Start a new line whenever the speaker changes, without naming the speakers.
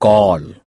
call.